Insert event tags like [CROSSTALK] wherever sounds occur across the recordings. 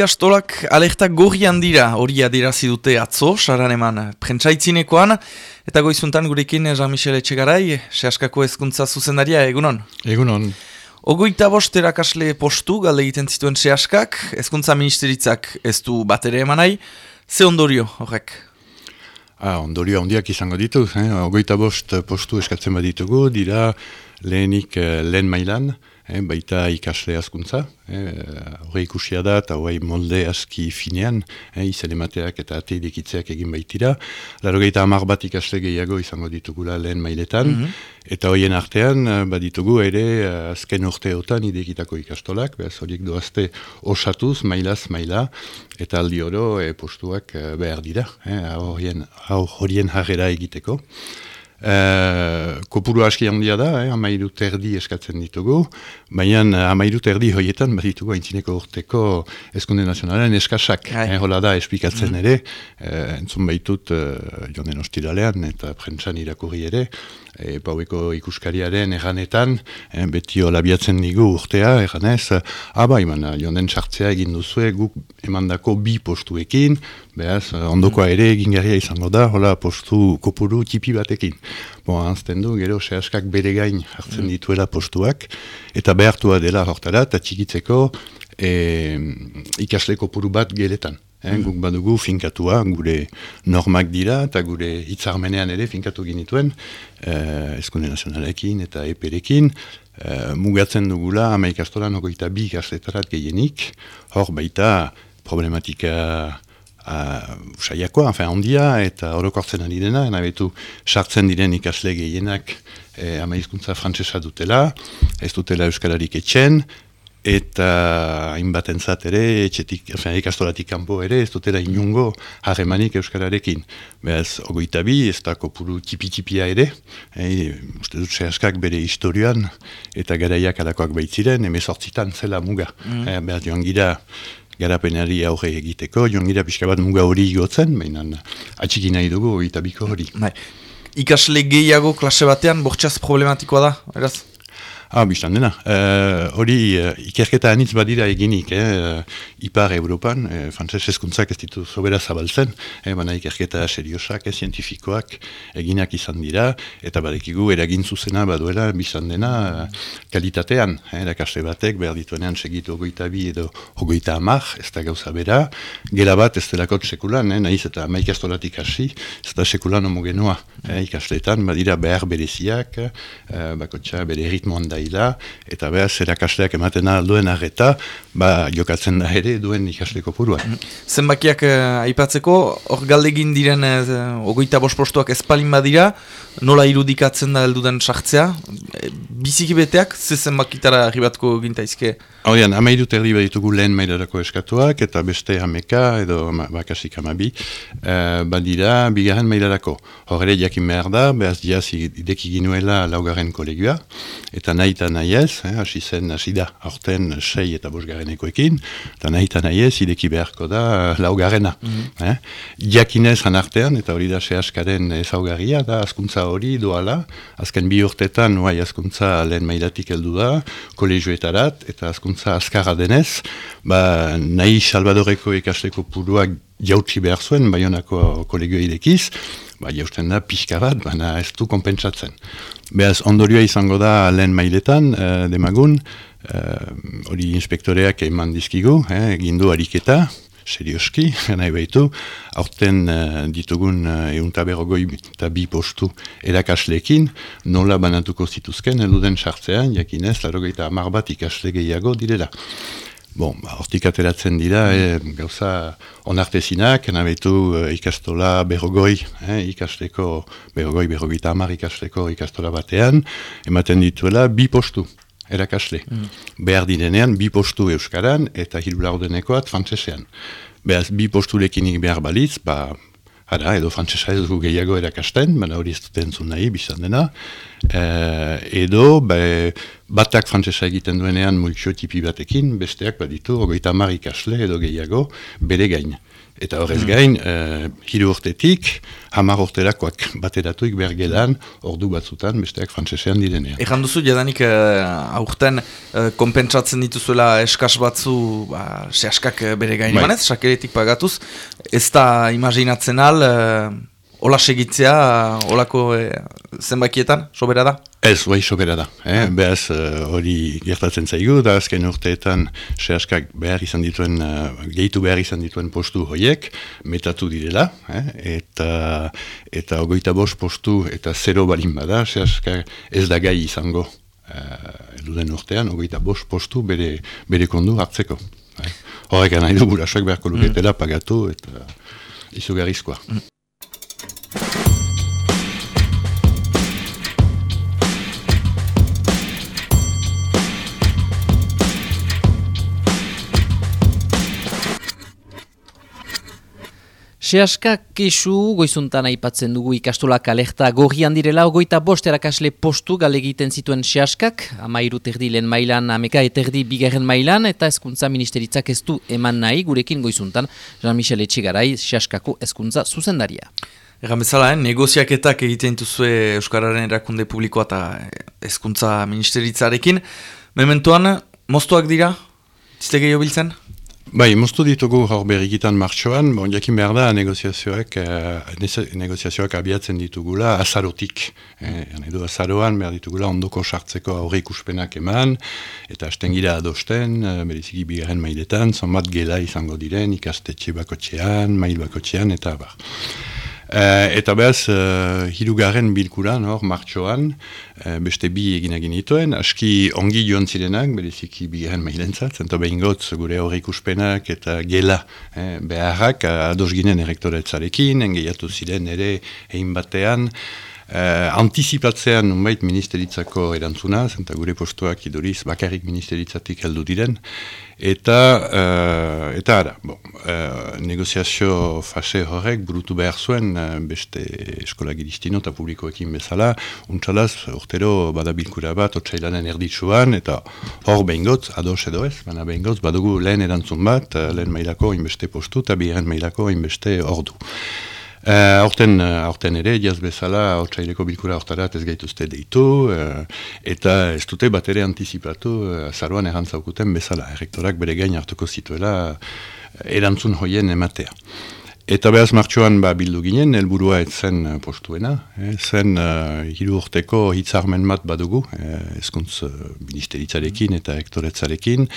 ikastolak alerta gorrian dira hori adirazi dute atzo, saran eman prentsaitzinekoan, eta goizuntan gurekin Jean-Michel Etxegarai, sehaskako ezkuntza zuzendaria, egunon? Egunon. Ogoita bost erakasle postu, galde egiten zituen sehaskak, ezkuntza ministeritzak ez du bat ere emanai, ze ondorio horrek? Ah, ondorio handiak izango ditu, eh? ogoita bost postu eskatzen baditugu, dira lehenik eh, lehen mailan, eh, baita ikasle askuntza, eh, hori ikusia da eta hori molde aski finean, eh, izan emateak eta ate idekitzeak egin baitira. Laro gehieta hamar bat ikasle gehiago izango ditugula lehen mailetan, mhm. eta horien artean eh, baditugu ere eh, azken urteotan idekitako ikastolak, behaz horiek doazte osatuz, mailaz, maila, eta aldi oro eh, postuak behar dira, eh, horien, horien jarrera egiteko. Uh, kopuru aski handia da, eh, amairu terdi eskatzen ditugu, baina uh, amairu terdi hoietan baditugu haintzineko urteko eskunde nazionalen eskasak. Eh, hola da, esplikatzen mm. ere, uh, entzun baitut uh, jonen ostiralean eta prentsan irakurri ere, e, paueko ikuskariaren erranetan, e, beti olabiatzen digu urtea, erranez, aba, iman, jonden sartzea egin duzue, guk emandako bi postuekin, behaz, ondokoa ere egin izango da, hola postu kopuru tipi batekin. Bo, anzten du, gero, sehaskak bere gain hartzen mm. dituela postuak, eta behartua dela hortara, eta txikitzeko e, ikasle kopuru bat geletan. Eh, guk badugu finkatua, gure normak dira eta gure hitzarmenean ere finkatu ginituen, eh, eskunde nazionalekin eta eperekin, eh, mugatzen dugula ama ikastoran ogoita bi ikasletarat gehienik, hor baita problematika uh, usaiakoa, enfin, ondia eta orokortzen ari dena, nabetu sartzen diren ikasle gehienak eh, ama izkuntza frantzesa dutela, ez dutela euskararik etxen, eta hainbat ere, etxetik, efen, ikastolatik kanpo ere, ez dutela inungo harremanik euskararekin. Beaz, ogoita bi, ez da kopuru tipi-tipia ere, e, uste dut sehaskak bere historioan, eta garaiak alakoak baitziren, emezortzitan zela muga. Mm. E, beaz, joan gira, garapenari aurre egiteko, joan gira pixka bat muga hori igotzen, baina atxiki nahi dugu, ogoita biko hori. Bai. Ikasle gehiago klase batean, bortxaz problematikoa da, eraz? Ah, biztan dena. Eh, hori uh, ikerketa anitz badira eginik, eh, Ipar Europan, eh, frantzes eskuntzak ez ditu sobera zabaltzen, eh, baina ikerketa seriosak, eh, zientifikoak eginak izan dira, eta badekigu eragin zuzena baduela biztan dena kalitatean, eh, erakaste batek, behar dituenean segitu ogoita bi edo ogoita amak, ez da gauza bera, gela bat ez delakot sekulan, eh, nahiz eta maikastolatik hasi, ez da sekulan homogenoa, eh, ikasteetan, badira behar bereziak, eh, bakotxa bere ritmoan da da, eta behaz, erakasleak ematen alduen arreta, ba, jokatzen da ere duen ikasleko puruan. Mm. Zenbakiak eh, aipatzeko, hor galdegin diren eh, ogoita bospostuak ezpalin badira, nola irudikatzen da elduden sartzea, e, biziki beteak, ze zenbakitara arribatko gintaizke? Horian, amairu terdi baditugu lehen mailarako eskatuak, eta beste hameka, edo bakasik amabi, eh, badira bigarren mailarako. Horre jakin behar da, behaz diaz ideki ginuela laugarren kolegioa, eta nahi eta nahi ez, eh, hasi zen, hasi da, aurten sei eta bosgarrenekoekin, eta nahi eta nahi ez, beharko da laugarrena. Mm -hmm. eh? Jakinez anartean, eta hori da sehaskaren ezaugarria, da askuntza hori doala, azken bi urtetan, nuai askuntza lehen mailatik heldu da, kolegioetarat, eta askuntza azkarra denez, ba, nahi salvadoreko ikasleko puruak jautsi behar zuen, baionako kolegioa idekiz, ba, jausten da pixka bat, baina ez du konpentsatzen. Beaz, ondorioa izango da lehen mailetan, uh, demagun, eh, hori uh, inspektoreak eman dizkigu, eh, gindu ariketa, serioski, [LAUGHS] nahi behitu, aurten uh, ditugun euntaberogoi eta bi postu erakasleekin, nola banatuko zituzken, eluden sartzean, jakinez, laro gehieta amar bat ikasle gehiago direla. Bon, ba, hortik ateratzen dira, eh, gauza onartezinak, nabetu eh, ikastola berrogoi, eh, ikasteko, berrogoi, berrogeita amar ikasteko ikastola batean, ematen dituela bi postu, erakasle. Mm. Behar direnean, bi postu euskaran eta hiru laudenekoat frantzesean. Beaz, bi posturekinik behar balitz, ba, Hara, edo frantzesa ez du gehiago erakasten, baina hori ez duten zu nahi, bizan dena. E, edo, be, batak frantzesa egiten duenean multio tipi batekin, besteak baditu, ogoita mar ikasle edo gehiago, bere gain. Eta horrez gain, uh, hiru urtetik, hamar urterakoak [LAUGHS] bateratuik bergelan, ordu batzutan, besteak frantsesean direnean. Egan duzu, jadanik uh, aurten uh, konpentsatzen dituzuela eskas batzu, ba, sehaskak bere gain bai. emanez, sakeretik pagatuz, ez da imaginatzen al, Ola segitzea, olako e, zenbakietan, sobera da? Ez, bai sobera da. Eh? Ah. Behaz, eh, hori gertatzen zaigu, da azken urteetan sehaskak behar izan dituen, uh, gehitu behar izan dituen postu hoiek, metatu direla, eh? eta, eta ogoita bost postu eta zero balin bada, sehaskak ez da gai izango uh, eluden urtean, ogoita bost postu bere, bere kondu hartzeko. Eh? Horrek nahi du burasak beharko luketela mm. pagatu eta izugarrizkoa. Mm. Seaska kesu goizuntan aipatzen dugu ikastolak alekta gorrian direla, ogoita bost erakasle postu gale egiten zituen Seaskak, amairu terdi lehen mailan, ameka eterdi bigarren mailan, eta eskuntza ministeritzak ez du eman nahi gurekin goizuntan, Jean-Michel Etxigarai, Seaskako eskuntza zuzendaria. Egan bezala, eh? negoziaketak egiten duzue Euskararen erakunde publikoa eta eskuntza ministeritzarekin. Mementuan, moztuak dira? Zite gehiago biltzen? Bai, moztu ditugu hor berrikitan martxoan, bon, jakin behar da negoziazioak, eh, negoziazioak abiatzen ditugula azarotik. Eh, edo azaroan behar ditugula ondoko sartzeko aurre ikuspenak eman, eta hasten gira adosten, eh, beriziki bigarren mailetan, zonbat gela izango diren, ikastetxe bakotxean, mail bakotxean, eta bar. Uh, eta behaz, uh, hirugarren bilkuran, hor, martxoan, uh, beste bi egin egin dituen, aski ongi joan zirenak, bereziki bigarren mailentzat, zenta behin gotz gure horrik uspenak eta gela eh, beharrak, ados ginen errektoretzarekin, engeiatu ziren ere egin batean, Uh, antizipatzean nunbait ministeritzako erantzuna, zenta gure postuak iduriz bakarrik ministeritzatik heldu diren, eta uh, eta ara, bon, uh, negoziazio fase horrek burutu behar zuen beste eskola giristino eta publikoekin bezala, untsalaz urtero badabilkura bat otxailanen erditsuan, eta hor behingot, ados edo ez, baina behingot, badugu lehen erantzun bat, lehen mailako inbeste postu eta biren mailako inbeste ordu. Uh, aurten, uh, aurten ere, jaz bezala, otsaileko bilkura hortarat ez gaituzte deitu, uh, eta ez dute bat ere antizipatu, uh, zaruan errantzaukuten bezala, errektorak bere gain hartuko zituela erantzun hoien ematea. Eta behaz martxoan ba, bildu ginen, helburua ez zen uh, postuena, eh, zen uh, hiru urteko hitzarmen bat badugu, eh, ezkuntz uh, ministeritzarekin eta ektoretzarekin,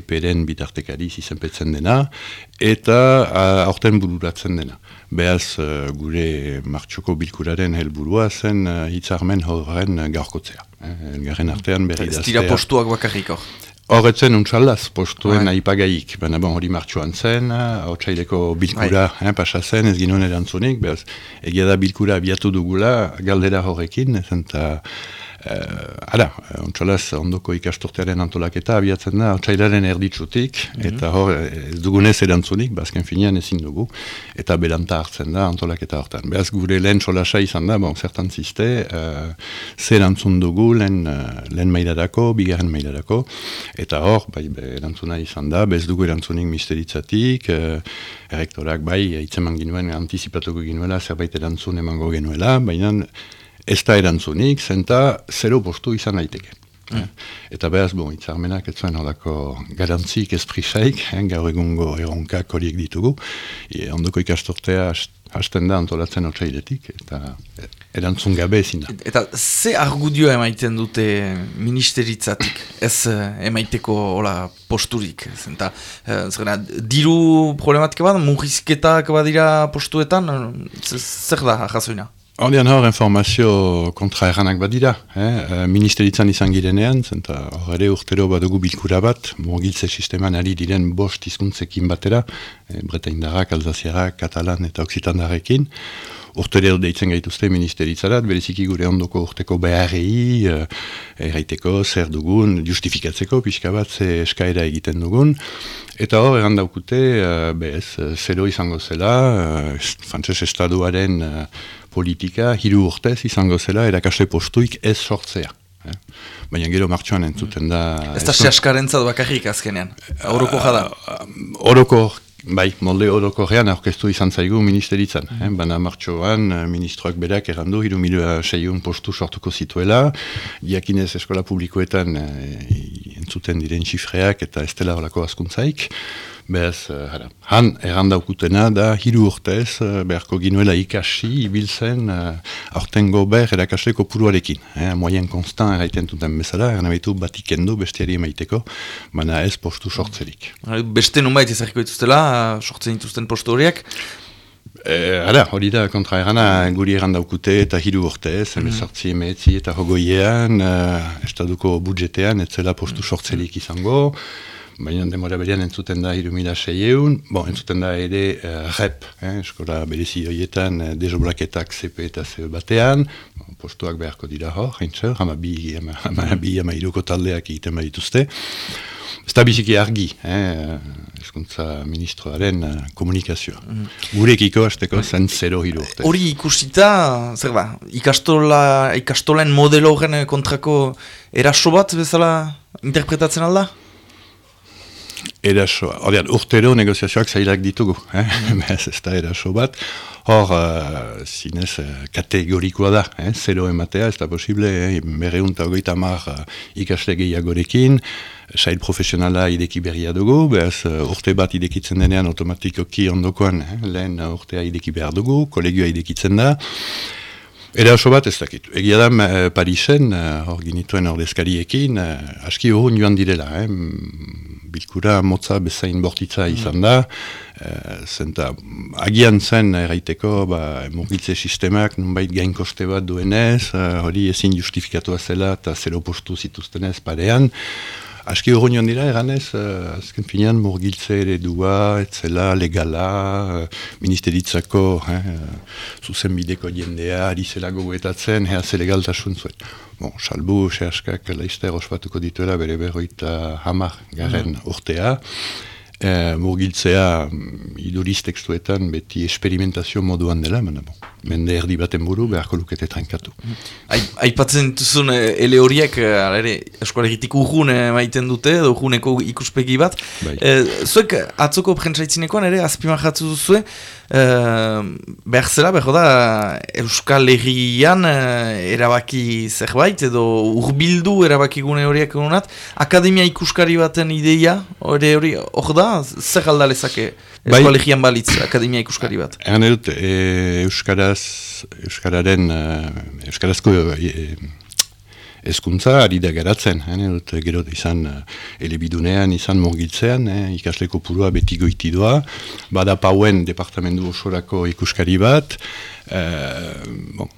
eperen bitartekari izenpetzen dena, eta uh, aurten bururatzen dena. Behaz uh, gure martxoko bilkuraren helburua zen uh, hitzarmen horren gaurkotzea. Eh, elgarren artean berri. Ez dira postuak bakarriko. Horretzen untsalaz, postuen bai. aipagaik, baina bon, hori martxuan zen, hau bilkura bai. eh, pasa zen, ez ginoen erantzunik, behaz, egia da bilkura abiatu dugula, galdera horrekin, ez enta, ara, ontsalaz, ondoko ikastortearen antolaketa abiatzen da, otsailaren erditsutik, mm -hmm. eta hor, ez dugunez erantzunik, bazken finean ezin dugu, eta belanta hartzen da antolaketa hortan. Beaz, gure lehen solasa izan da, bon, zertan ziste, uh, zer antzun dugu lehen, uh, lehen mailarako, bigarren mailarako, eta hor, bai, be, erantzuna izan da, bez dugu erantzunik misteritzatik, uh, errektorak, bai, itzeman ginuen, antizipatuko ginuela, zerbait erantzun emango genuela, baina, ez da erantzunik, zenta zero postu izan daiteke. Mm. Eta behaz, bon, itzarmenak ez zuen horako garantzik esprisaik, eh, gaur egungo erronkak horiek ditugu, e, ondoko ikastortea hasten da antolatzen otsailetik, eta erantzun gabe ezin da. Eta ze argudio emaiten dute ministeritzatik, ez eh, emaiteko hola, posturik? Zenta, eh, zera, diru problematika bat, murrizketak badira postuetan, zer da jazoina? Hordian hor informazio kontra erranak badira, eh? eh ministeritzan izan girenean, zenta hor ere urtero badugu bilkura bat, mogiltze sisteman ari diren bost izkuntzekin batera, eh, bretaindarrak, alzaziarrak, katalan eta oksitandarrekin, urtere deitzen gaituzte ministeritzarat, bereziki gure ondoko urteko beharrei, eh, erraiteko, zer dugun, justifikatzeko, pixka bat, ze eskaera egiten dugun, Eta hor, eran daukute, uh, bez, zero izango zela, uh, frantzes estaduaren uh, politika hiru urtez izango zela erakasle postuik ez sortzea. Eh? Baina gero martxoan entzuten da... Ez da seaskarentza bakarrik azkenean, horoko jada? Horoko Bai, molde orokorrean aurkeztu izan zaigu ministeritzan. Mm -hmm. Bana martxoan, eh, ministroak berak errandu, hiru milioa seiun postu sortuko zituela, diakinez eskola publikoetan e, entzuten diren txifreak eta ez dela horako askuntzaik. Beaz, uh, han errandaukutena da hiru urtez uh, beharko ginuela ikasi ibiltzen uh, aurtengo ber erakasleko puruarekin. Eh, moyen konstant erraiten duten bezala, eranabitu batik endu bestiari emaiteko, baina ez postu sortzerik. Beste nunbait ezarriko dituztela, sortzen dituzten postu horiek? Eh, ara, hori da kontra erana guri errandaukute eta hiru urtez, mm -hmm. emetzi eta hogoiean, uh, estaduko budjetean, ez zela postu sortzelik izango, baina demora berean entzuten da hiru mila eun, bon, entzuten da ere uh, rep, eh, eskola berezi horietan, uh, dezobraketak CP eta CE batean, bon, postuak beharko dira hor, haintzer, hama bi, hama, hama, bi, hama iruko taldeak egiten badituzte. Ez da biziki argi, eh, eskuntza ministroaren uh, komunikazioa. Mm -hmm. Gurekiko hasteko zen zero hiru. Hori ikusita, zer ba, ikastola, ikastolen modelo kontrako eraso bat bezala interpretatzen alda? Eraso, ordean, urtero negoziazioak zailak ditugu, eh? Mm. [LAUGHS] ez da eraso bat, hor, uh, zinez, uh, kategorikoa da, eh? zero ematea, ez da posible, eh? berreunta ogeita mar uh, ikasle gehiagorekin, sail profesionala ideki berria dugu, behaz uh, urte bat idekitzen denean automatikoki ondokoan, eh? lehen urtea ideki behar dugu, kolegioa idekitzen da, Eraso bat ez dakit. Egia da Parisen, hor ginituen ordezkariekin, aski urun joan direla. Eh? Bilkura motza bezain bortitza izan da, e, zenta agian zen erraiteko ba, mugitze sistemak nunbait gain koste bat duenez, eh, hori ezin justifikatua zela eta zero postu zituztenez parean, Aski hori nion dira, eganez, uh, azken finean murgiltze ere dua, etzela, legala, uh, ministeritzako, eh, zuzen bideko jendea, ari zela goguetatzen, ea ze legaltasun zuen. Bon, salbu, xe askak, laizte ospatuko dituela, bere berroita hamar garen mm. urtea, e, murgiltzea mm, iduriz tekstuetan beti esperimentazio moduan dela, mena bon. Mende erdi baten buru beharko lukete trankatu. Aipatzen duzun eh, ele horiek, eh, eskolegitik urrune maiten dute, edo urruneko ikuspegi bat. Bai. zuek atzoko prentsaitzinekoan ere, azpimarratzu duzue, e, behar zela, behar da, Euskal Herrian erabaki zerbait, edo urbildu erabaki gune horiek egunat, akademia ikuskari baten ideia, hori hori, hor da, zer aldalezake bai. eskolegian balitz akademia ikuskari bat? Egan edut, e, Euskaraz, Euskararen, uh, Euskarazko e, ezkuntza ari da geratzen, edut, gero izan uh, elebidunean, izan morgitzean, eh, ikasleko purua beti goitidua, bada pauen departamendu osorako ikuskari bat, uh, bon,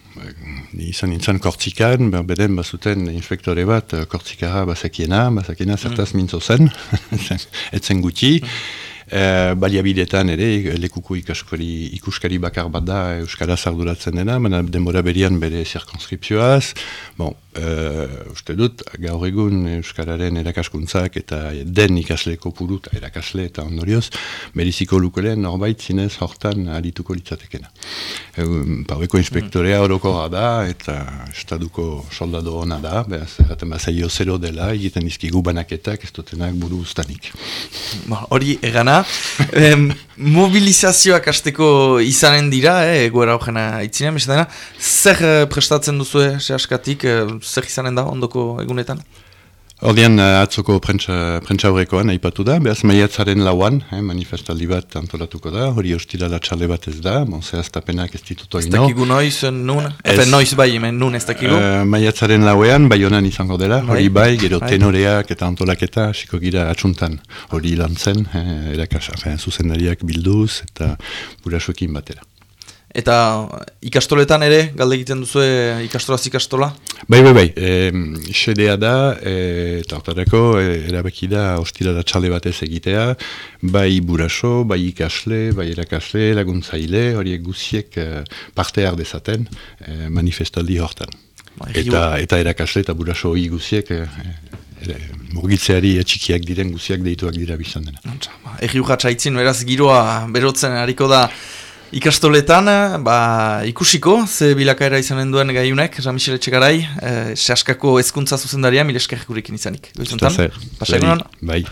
izan nintzen kortzikan, beden bazuten inspektore bat, kortzikara bazakiena, bazakiena zertaz mm. mintzo zen, [LAUGHS] etzen gutxi, mm. E, baliabidetan ere, lekuko ikaskari, ikuskari bakar bat da Euskara zarduratzen dena, baina denbora berian bere zirkonskripzioaz. Bon, e, uste dut, gaur egun Euskararen erakaskuntzak eta den ikasleko puru eta erakasle eta ondorioz, beriziko lukolean norbait zinez hortan alituko litzatekena. E, Paueko inspektorea horoko da eta estaduko soldado hona da, behaz, erraten bazaio zero dela, egiten dizkigu banaketak ez dutenak buru ustanik. Ba, hori egana, mobilizazioak asteko izanen dira, eh, egoera horrena itzinen, zer eh, prestatzen duzu, eh, askatik, eh, zer izanen da ondoko egunetan? Ordean uh, atzoko prentsa horrekoan aipatu da, behaz maiatzaren lauan, eh, manifestaldi bat antolatuko da, hori hostila latxale bat ez da, bon, zehaztapenak ez ditutu ino. Ez dakigu noiz, nun? Ez noiz bai, hemen nun ez dakigu? Uh, maiatzaren lauean, bai honan izango dela, hori bai, bai gero bai. tenoreak eta antolaketa, hasiko gira atxuntan, hori lan zen, eh, erakas, zuzendariak bilduz eta burasuekin batera. Eta ikastoletan ere, galde egiten duzu ikastolaz ikastola? Bai, bai, bai. E, sedea da, e, eta hortareko, e, erabeki da, hostila da txalde batez egitea, bai buraso, bai ikasle, bai erakasle, laguntzaile, horiek guziek e, parte dezaten e, manifestaldi hortan. Ba, eta, eta erakasle eta buraso hori guziek, e, e, murgitzeari etxikiak diren guziak deituak dira bizan dena. Ba, Egi urratxa beraz giroa berotzen hariko da, Ikastoletan, ba, ikusiko, ze bilakaera izanen duen gaiunek, Jean-Michel Etxegarai, eh, sehaskako ezkuntza zuzendaria, mileskerrik gurekin izanik. Goizuntan, pasai Bai.